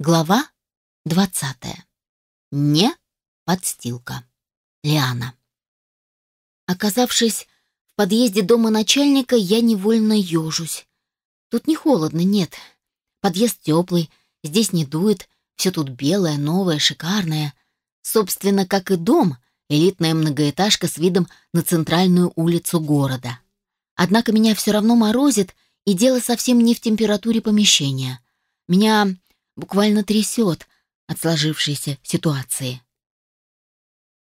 Глава 20. Не подстилка. Лиана. Оказавшись в подъезде дома начальника, я невольно ежусь. Тут не холодно, нет. Подъезд теплый, здесь не дует, все тут белое, новое, шикарное. Собственно, как и дом, элитная многоэтажка с видом на центральную улицу города. Однако меня все равно морозит, и дело совсем не в температуре помещения. Меня буквально трясет от сложившейся ситуации.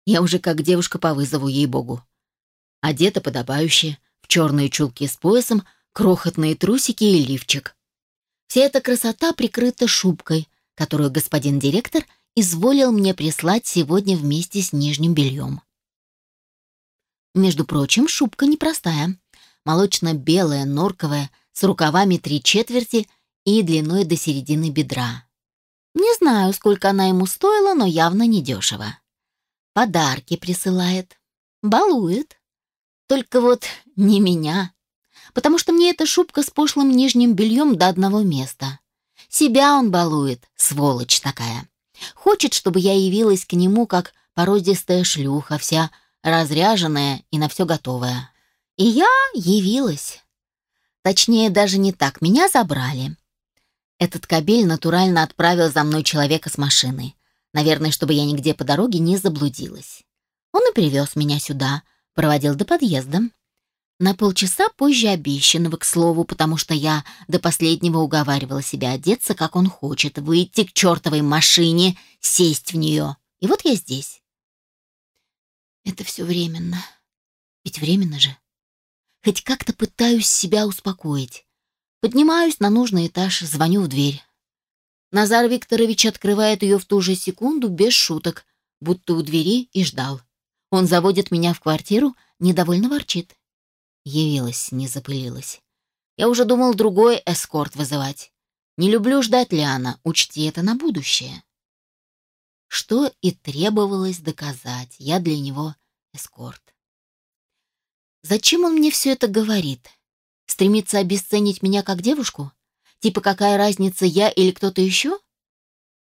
Я уже как девушка по вызову, ей-богу. Одета подобающе, в черные чулки с поясом, крохотные трусики и лифчик. Вся эта красота прикрыта шубкой, которую господин директор изволил мне прислать сегодня вместе с нижним бельем. Между прочим, шубка непростая. Молочно-белая, норковая, с рукавами три четверти и длиной до середины бедра. Не знаю, сколько она ему стоила, но явно недешево. Подарки присылает, балует. Только вот не меня, потому что мне эта шубка с пошлым нижним бельем до одного места. Себя он балует, сволочь такая. Хочет, чтобы я явилась к нему как породистая шлюха, вся разряженная и на все готовая. И я явилась. Точнее, даже не так, меня забрали. Этот кабель натурально отправил за мной человека с машины. Наверное, чтобы я нигде по дороге не заблудилась. Он и привез меня сюда, проводил до подъезда. На полчаса позже обещанного, к слову, потому что я до последнего уговаривала себя одеться, как он хочет, выйти к чертовой машине, сесть в нее. И вот я здесь. Это все временно. Ведь временно же. Хоть как-то пытаюсь себя успокоить. Поднимаюсь на нужный этаж, звоню в дверь. Назар Викторович открывает ее в ту же секунду, без шуток, будто у двери и ждал. Он заводит меня в квартиру, недовольно ворчит. Явилась, не запылилась. Я уже думал другой эскорт вызывать. Не люблю ждать Лиана, учти это на будущее. Что и требовалось доказать, я для него эскорт. Зачем он мне все это говорит? Стремится обесценить меня как девушку? Типа какая разница, я или кто-то еще?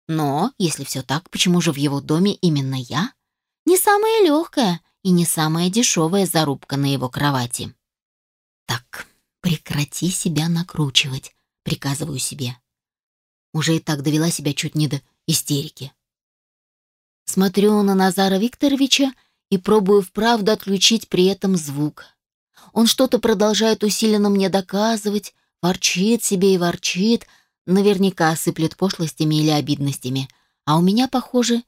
Но, если все так, почему же в его доме именно я? Не самая легкая и не самая дешевая зарубка на его кровати. Так, прекрати себя накручивать, приказываю себе. Уже и так довела себя чуть не до истерики. Смотрю на Назара Викторовича и пробую вправду отключить при этом звук. Он что-то продолжает усиленно мне доказывать, ворчит себе и ворчит, наверняка осыплет пошлостями или обидностями. А у меня, похоже,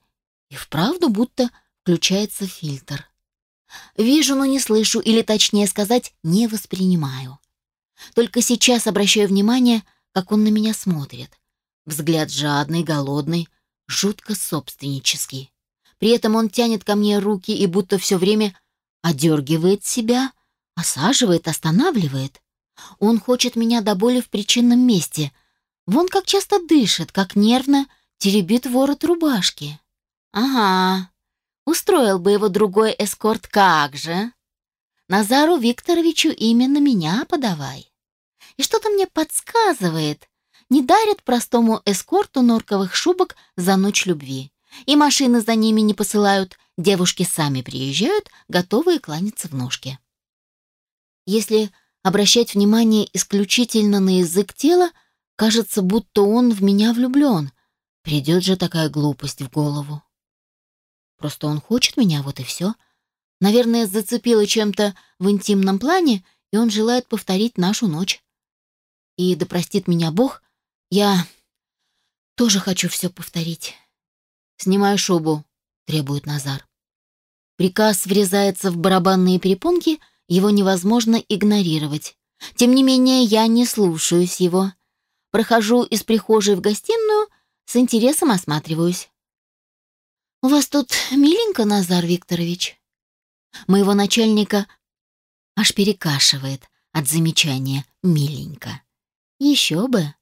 и вправду будто включается фильтр. Вижу, но не слышу, или точнее сказать, не воспринимаю. Только сейчас обращаю внимание, как он на меня смотрит. Взгляд жадный, голодный, жутко собственнический. При этом он тянет ко мне руки и будто все время одергивает себя, Осаживает, останавливает. Он хочет меня до боли в причинном месте. Вон как часто дышит, как нервно теребит ворот рубашки. Ага, устроил бы его другой эскорт, как же. Назару Викторовичу именно меня подавай. И что-то мне подсказывает, не дарят простому эскорту норковых шубок за ночь любви. И машины за ними не посылают, девушки сами приезжают, готовые кланяться в ножки. Если обращать внимание исключительно на язык тела, кажется, будто он в меня влюблен. Придет же такая глупость в голову. Просто он хочет меня, вот и все. Наверное, зацепило чем-то в интимном плане, и он желает повторить нашу ночь. И да простит меня Бог, я тоже хочу все повторить. «Снимаю шубу», — требует Назар. Приказ врезается в барабанные перепонки — его невозможно игнорировать. Тем не менее, я не слушаюсь его. Прохожу из прихожей в гостиную, с интересом осматриваюсь. «У вас тут миленько, Назар Викторович?» Моего начальника аж перекашивает от замечания «миленько». Еще бы!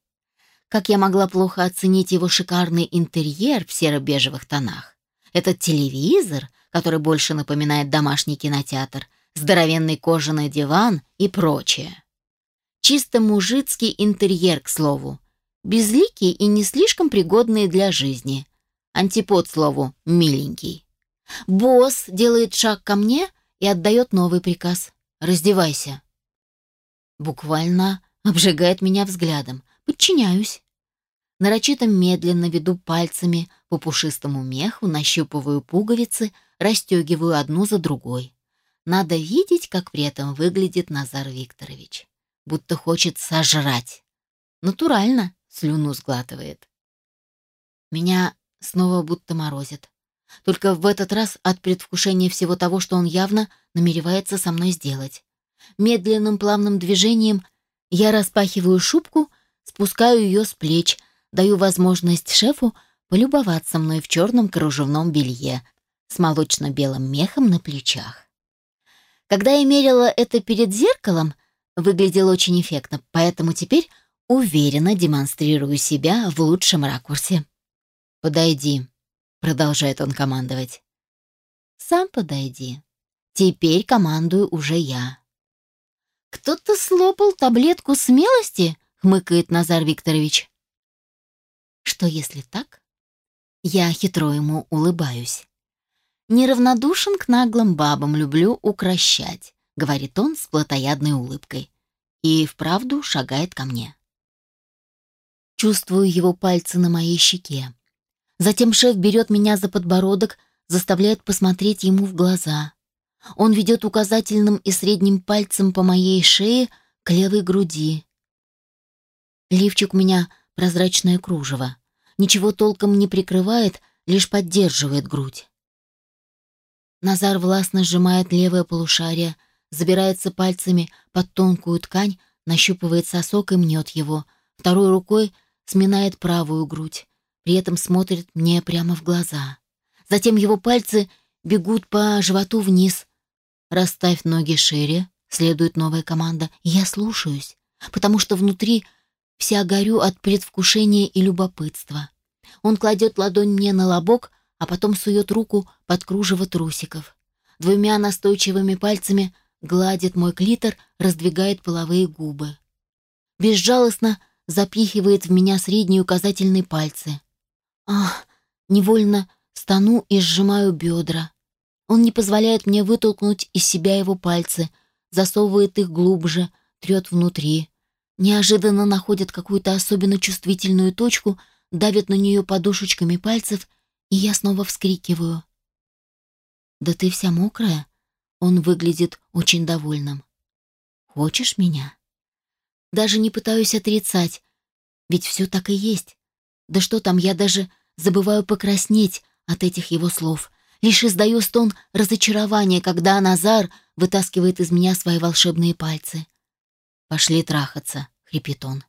Как я могла плохо оценить его шикарный интерьер в серо-бежевых тонах? Этот телевизор, который больше напоминает домашний кинотеатр, здоровенный кожаный диван и прочее. Чисто мужицкий интерьер, к слову. безликие и не слишком пригодные для жизни. Антипод слову «миленький». Босс делает шаг ко мне и отдает новый приказ. «Раздевайся». Буквально обжигает меня взглядом. Подчиняюсь. Нарочито медленно веду пальцами по пушистому меху, нащупываю пуговицы, расстегиваю одну за другой. Надо видеть, как при этом выглядит Назар Викторович. Будто хочет сожрать. Натурально слюну сглатывает. Меня снова будто морозит. Только в этот раз от предвкушения всего того, что он явно намеревается со мной сделать. Медленным плавным движением я распахиваю шубку, спускаю ее с плеч, даю возможность шефу полюбоваться мной в черном кружевном белье с молочно-белым мехом на плечах. Когда я мерила это перед зеркалом, выглядело очень эффектно, поэтому теперь уверенно демонстрирую себя в лучшем ракурсе. «Подойди», — продолжает он командовать. «Сам подойди. Теперь командую уже я». «Кто-то слопал таблетку смелости?» — хмыкает Назар Викторович. «Что если так?» Я хитро ему улыбаюсь. «Неравнодушен к наглым бабам, люблю укращать», — говорит он с плотоядной улыбкой. И вправду шагает ко мне. Чувствую его пальцы на моей щеке. Затем шеф берет меня за подбородок, заставляет посмотреть ему в глаза. Он ведет указательным и средним пальцем по моей шее к левой груди. Лифчик у меня прозрачное кружево. Ничего толком не прикрывает, лишь поддерживает грудь. Назар властно сжимает левое полушарие, забирается пальцами под тонкую ткань, нащупывает сосок и мнет его. Второй рукой сминает правую грудь, при этом смотрит мне прямо в глаза. Затем его пальцы бегут по животу вниз. «Расставь ноги шире», — следует новая команда. Я слушаюсь, потому что внутри вся горю от предвкушения и любопытства. Он кладет ладонь мне на лобок, а потом сует руку под кружево трусиков. Двумя настойчивыми пальцами гладит мой клитор, раздвигает половые губы. Безжалостно запихивает в меня средние указательные пальцы. Ах, невольно стану и сжимаю бедра. Он не позволяет мне вытолкнуть из себя его пальцы, засовывает их глубже, трет внутри. Неожиданно находит какую-то особенно чувствительную точку, давит на нее подушечками пальцев, и я снова вскрикиваю. «Да ты вся мокрая?» Он выглядит очень довольным. «Хочешь меня?» Даже не пытаюсь отрицать, ведь все так и есть. Да что там, я даже забываю покраснеть от этих его слов. Лишь издаю стон разочарования, когда Назар вытаскивает из меня свои волшебные пальцы. «Пошли трахаться», — хрипит он.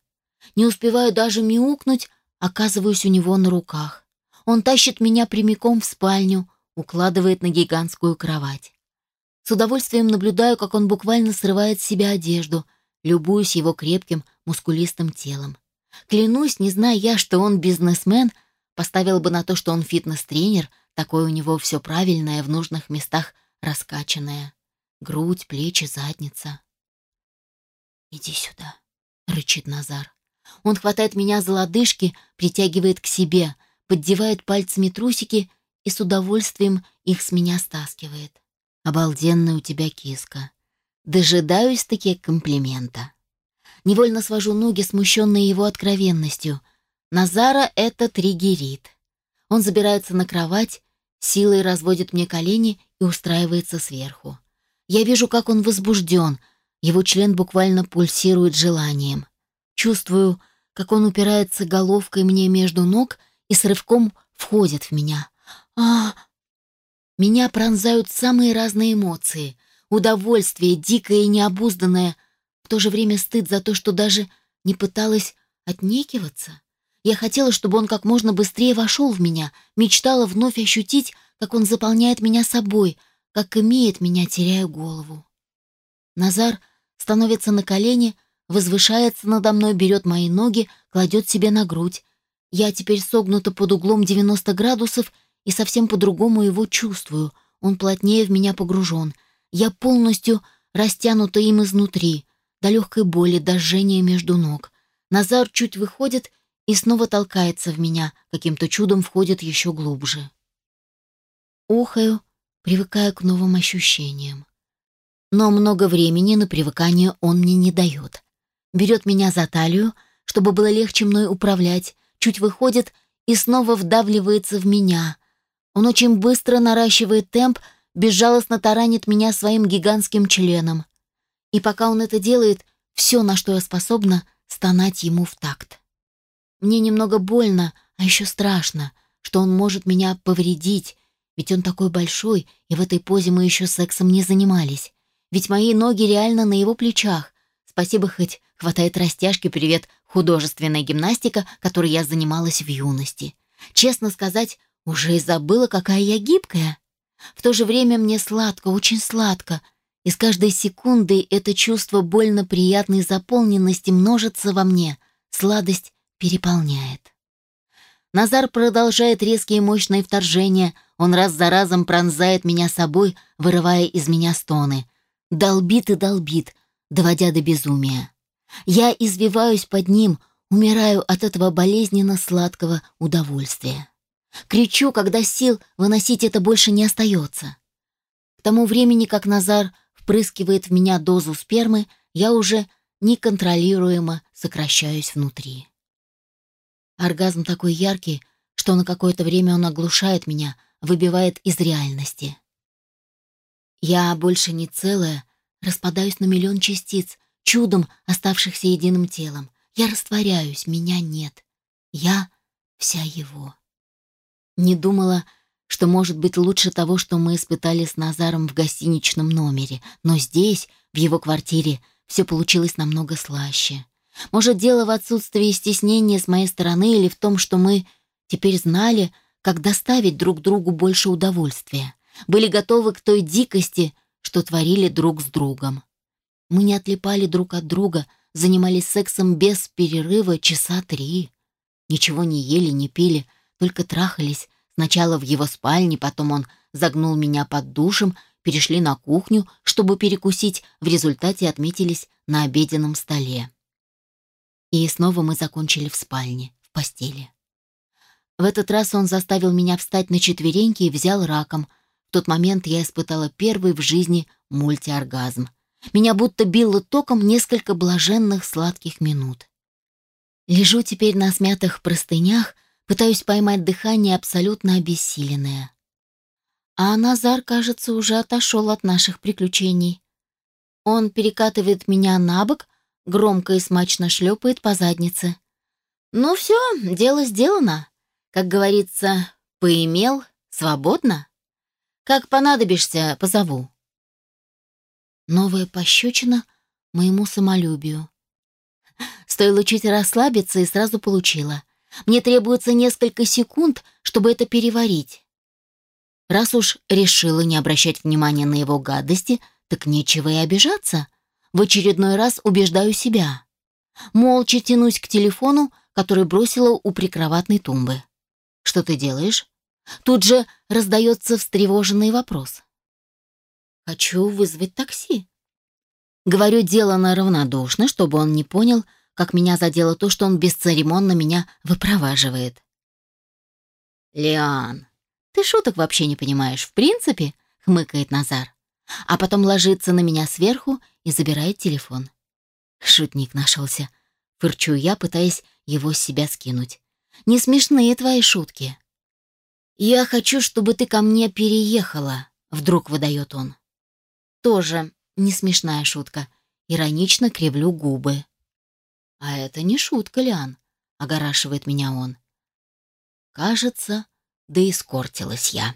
Не успеваю даже мяукнуть, оказываюсь у него на руках. Он тащит меня прямиком в спальню, укладывает на гигантскую кровать. С удовольствием наблюдаю, как он буквально срывает с себя одежду — любуюсь его крепким, мускулистым телом. Клянусь, не зная я, что он бизнесмен, поставил бы на то, что он фитнес-тренер, такое у него все правильное, в нужных местах раскачанное. Грудь, плечи, задница. «Иди сюда», — рычит Назар. Он хватает меня за лодыжки, притягивает к себе, поддевает пальцами трусики и с удовольствием их с меня стаскивает. «Обалденная у тебя киска. Дожидаюсь-таки комплимента. Невольно свожу ноги, смущенные его откровенностью. Назара это триггерит. Он забирается на кровать, силой разводит мне колени и устраивается сверху. Я вижу, как он возбужден, его член буквально пульсирует желанием. Чувствую, как он упирается головкой мне между ног и с рывком входит в меня. А, Меня пронзают самые разные эмоции — удовольствие, дикое и необузданное, в то же время стыд за то, что даже не пыталась отнекиваться. Я хотела, чтобы он как можно быстрее вошел в меня, мечтала вновь ощутить, как он заполняет меня собой, как имеет меня, теряя голову. Назар становится на колени, возвышается надо мной, берет мои ноги, кладет себе на грудь. Я теперь согнута под углом 90 градусов и совсем по-другому его чувствую. Он плотнее в меня погружен — я полностью растянута им изнутри, до легкой боли, до жжения между ног. Назар чуть выходит и снова толкается в меня, каким-то чудом входит еще глубже. Охаю, привыкая к новым ощущениям. Но много времени на привыкание он мне не дает. Берет меня за талию, чтобы было легче мной управлять, чуть выходит и снова вдавливается в меня. Он очень быстро наращивает темп, безжалостно таранит меня своим гигантским членом. И пока он это делает, все, на что я способна, стонать ему в такт. Мне немного больно, а еще страшно, что он может меня повредить, ведь он такой большой, и в этой позе мы еще сексом не занимались. Ведь мои ноги реально на его плечах. Спасибо хоть хватает растяжки, привет, художественная гимнастика, которой я занималась в юности. Честно сказать, уже и забыла, какая я гибкая. В то же время мне сладко, очень сладко, и с каждой секундой это чувство больно приятной заполненности множится во мне, сладость переполняет. Назар продолжает резкие мощные вторжения, он раз за разом пронзает меня собой, вырывая из меня стоны. Долбит и долбит, доводя до безумия. Я извиваюсь под ним, умираю от этого болезненно сладкого удовольствия. Кричу, когда сил выносить это больше не остается. К тому времени, как Назар впрыскивает в меня дозу спермы, я уже неконтролируемо сокращаюсь внутри. Оргазм такой яркий, что на какое-то время он оглушает меня, выбивает из реальности. Я больше не целая, распадаюсь на миллион частиц, чудом оставшихся единым телом. Я растворяюсь, меня нет. Я вся его. Не думала, что может быть лучше того, что мы испытали с Назаром в гостиничном номере, но здесь, в его квартире, все получилось намного слаще. Может, дело в отсутствии стеснения с моей стороны или в том, что мы теперь знали, как доставить друг другу больше удовольствия, были готовы к той дикости, что творили друг с другом. Мы не отлипали друг от друга, занимались сексом без перерыва часа три. Ничего не ели, не пили, только трахались. Сначала в его спальне, потом он загнул меня под душем, перешли на кухню, чтобы перекусить, в результате отметились на обеденном столе. И снова мы закончили в спальне, в постели. В этот раз он заставил меня встать на четвереньки и взял раком. В тот момент я испытала первый в жизни мультиоргазм. Меня будто било током несколько блаженных сладких минут. Лежу теперь на смятых простынях, пытаюсь поймать дыхание абсолютно обессиленное. А Назар, кажется, уже отошел от наших приключений. Он перекатывает меня на бок, громко и смачно шлепает по заднице. «Ну все, дело сделано. Как говорится, поимел, свободно. Как понадобишься, позову». Новая пощечина моему самолюбию. Стоило чуть расслабиться и сразу получила. Мне требуется несколько секунд, чтобы это переварить. Раз уж решила не обращать внимания на его гадости, так нечего и обижаться. В очередной раз убеждаю себя. Молча тянусь к телефону, который бросила у прикроватной тумбы. «Что ты делаешь?» Тут же раздается встревоженный вопрос. «Хочу вызвать такси». Говорю делано равнодушно, чтобы он не понял, как меня задело то, что он бесцеремонно меня выпроваживает. «Лиан, ты шуток вообще не понимаешь, в принципе?» — хмыкает Назар. А потом ложится на меня сверху и забирает телефон. Шутник нашелся. Фырчу я, пытаясь его с себя скинуть. «Не смешные твои шутки». «Я хочу, чтобы ты ко мне переехала», — вдруг выдает он. Тоже не смешная шутка. Иронично кривлю губы. «А это не шутка, Лиан», — огорашивает меня он. «Кажется, да искортилась я».